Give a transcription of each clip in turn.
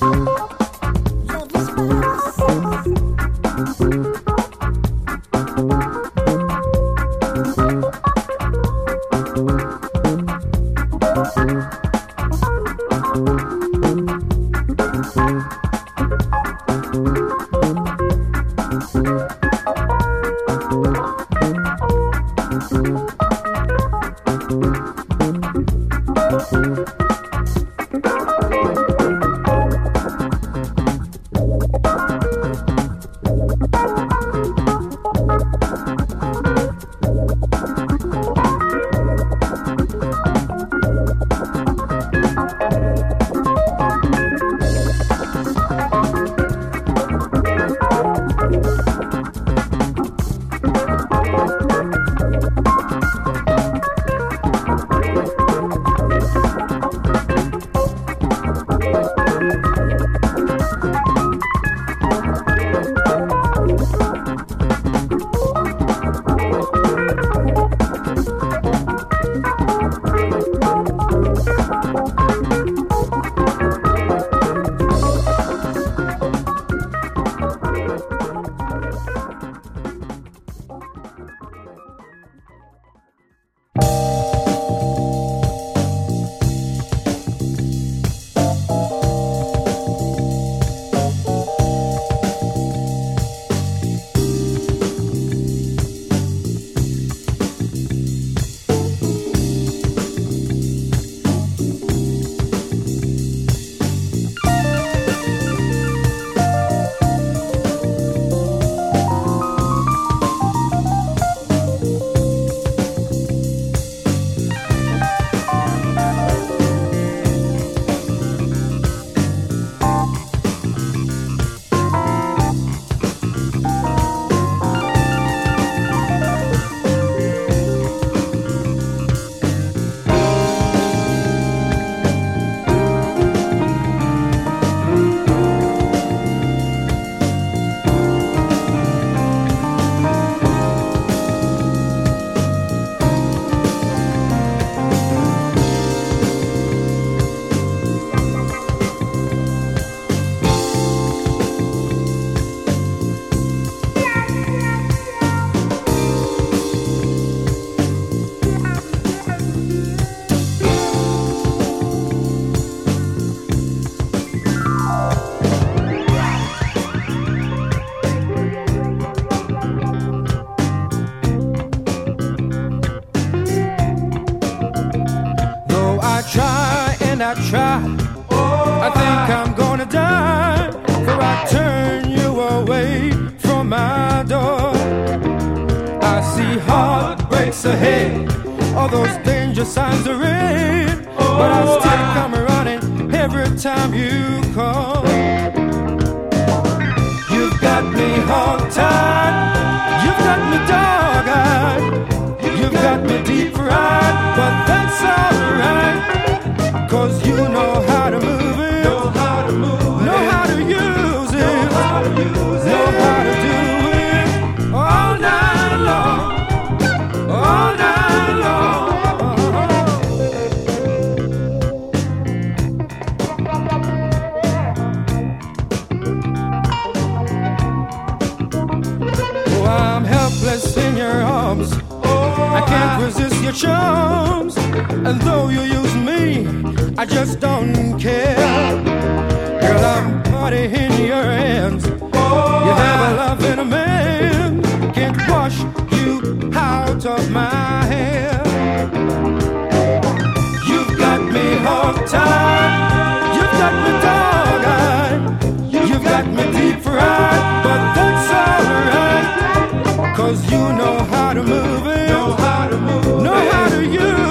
Mm-hmm. I try. Oh, I think I'm gonna die, for I turn you away from my door. I see heartbreaks ahead, all those danger signs are in, but I still come running every time you call. You've got me hung tied, you've got me down. And though you use me, I just don't care. Girl, I'm party in your hands. You have a love in a man. Can't wash you out of my hair. You've got me hooked time. You've got me dog eyed. You've got me deep fried. But that's alright. Cause you know how to move it. Know how to move Know it. how to use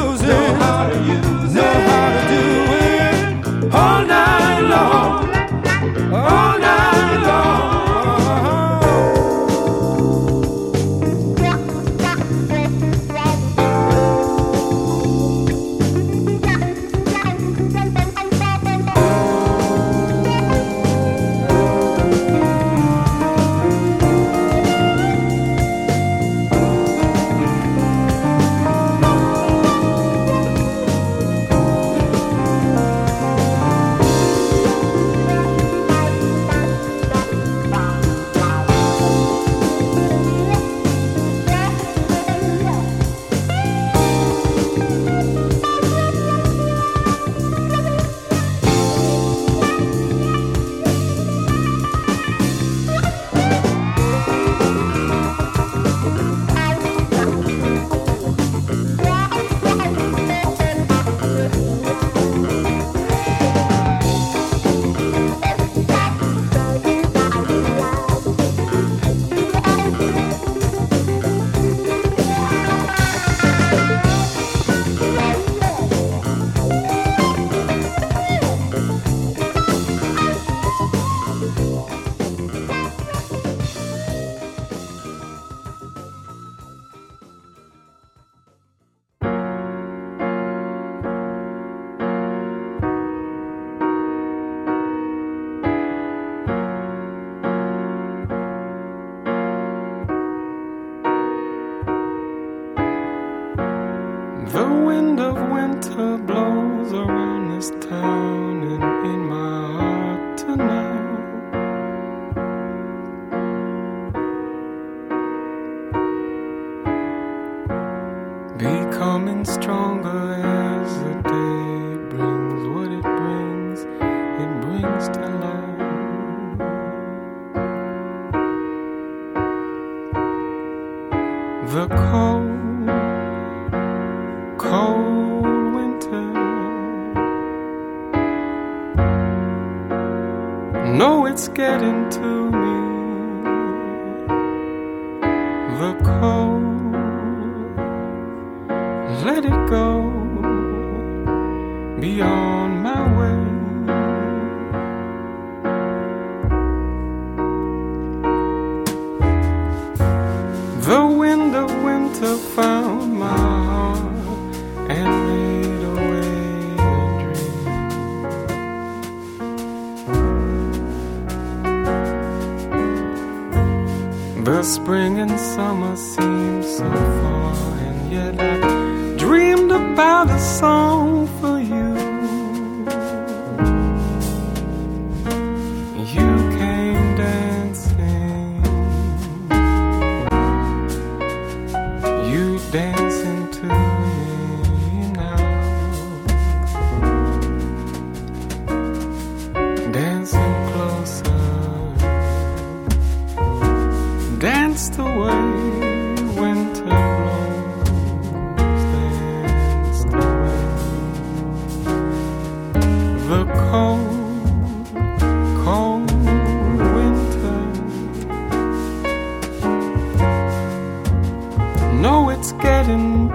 No, it's getting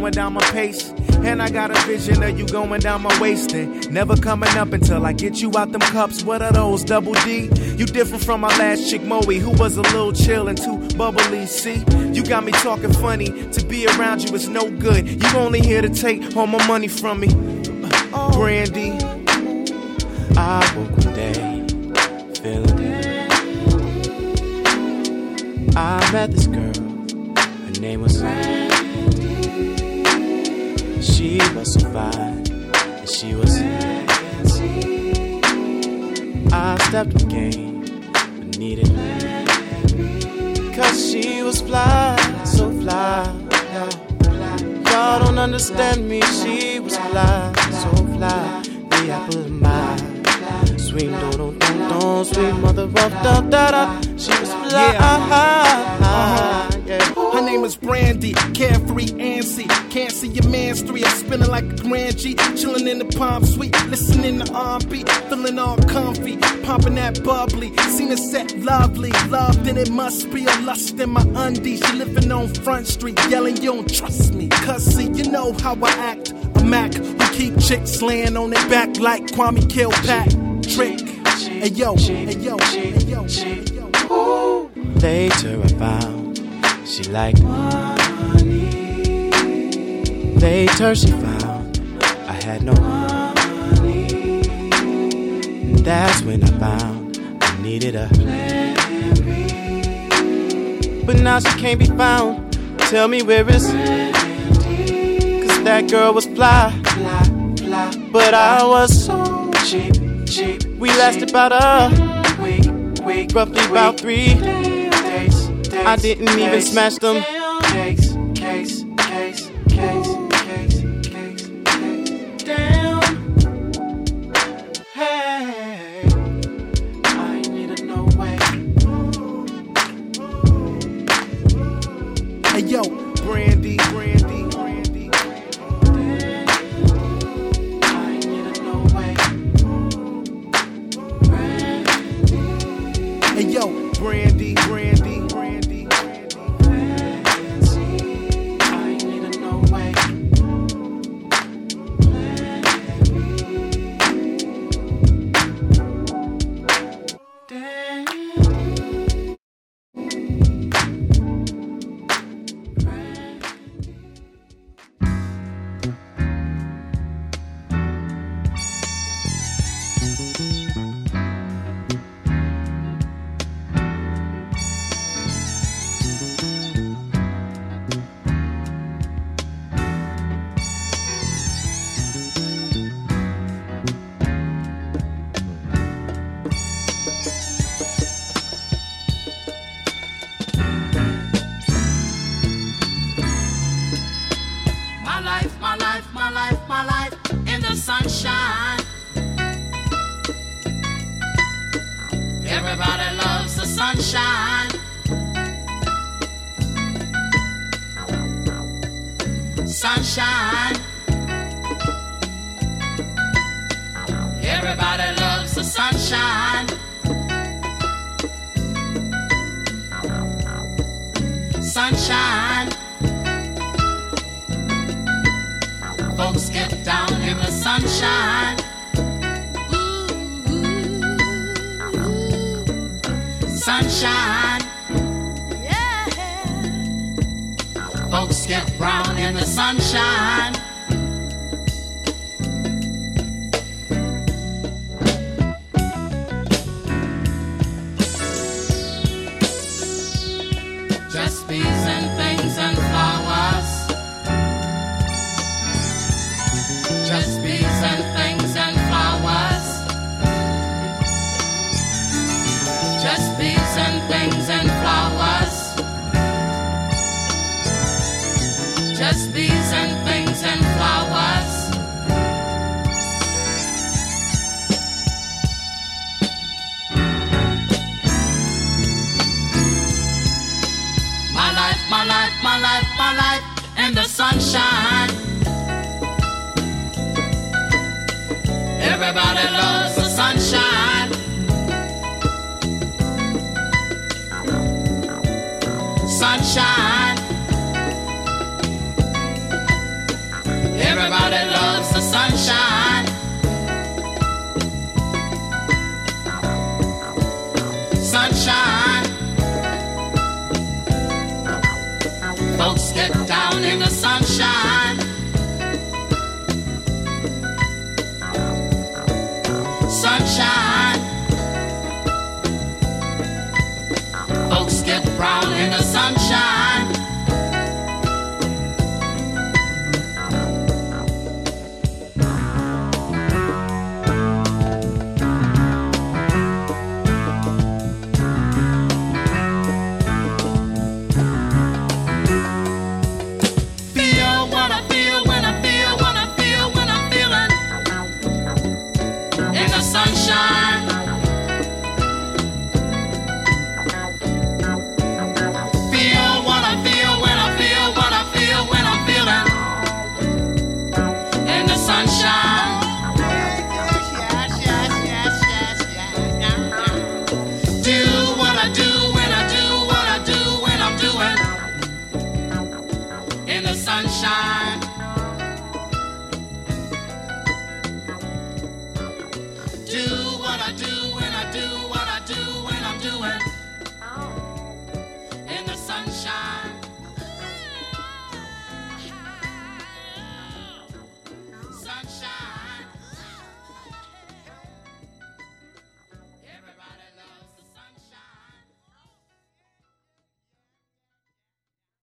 slowing down my pace. And I got a vision of you going down my waist and never coming up until I get you out them cups. What are those, double D? You different from my last chick, Moe, who was a little chill and too bubbly. See, you got me talking funny. To be around you is no good. You only here to take all my money from me. Brandy, I woke one day feeling. I met this girl. Her name was. She was so fine, she was. I stepped up game, but needed. Cause she was fly, so fly. Y'all don't understand me, she was fly, so fly. The apple of my. Sweet don't, don't, don't, sweet mother of da da da. She was fly, yeah. Her name is Brandy, carefree antsy. Can't see your man's three. I'm spinning like a grand G, chilling in the palm suite, listening to R&B, feeling all comfy, popping that bubbly. Seen it set lovely, love then it must be a lust in my undies. She living on Front Street, yelling you don't trust me. Cause see, you know how I act. A Mac who keep chicks laying on their back like Kwame Kilpatrick. Trick. Hey yo, hey yo, hey yo, hey yo. Later I she liked money. Later she found I had no money. And That's when I found I needed a plan B. But now she can't be found. Tell me where is Cause that girl was fly, fly, fly. but I was so cheap, cheap. We lasted about a week, week, roughly about three days. I didn't even smash them. Sunshine. Everybody loves the sunshine. Sunshine. Folks get down in the sunshine. Sunshine. Folks get brown in the sunshine. sunshine. Sunshine. Folks get proud in the sunshine.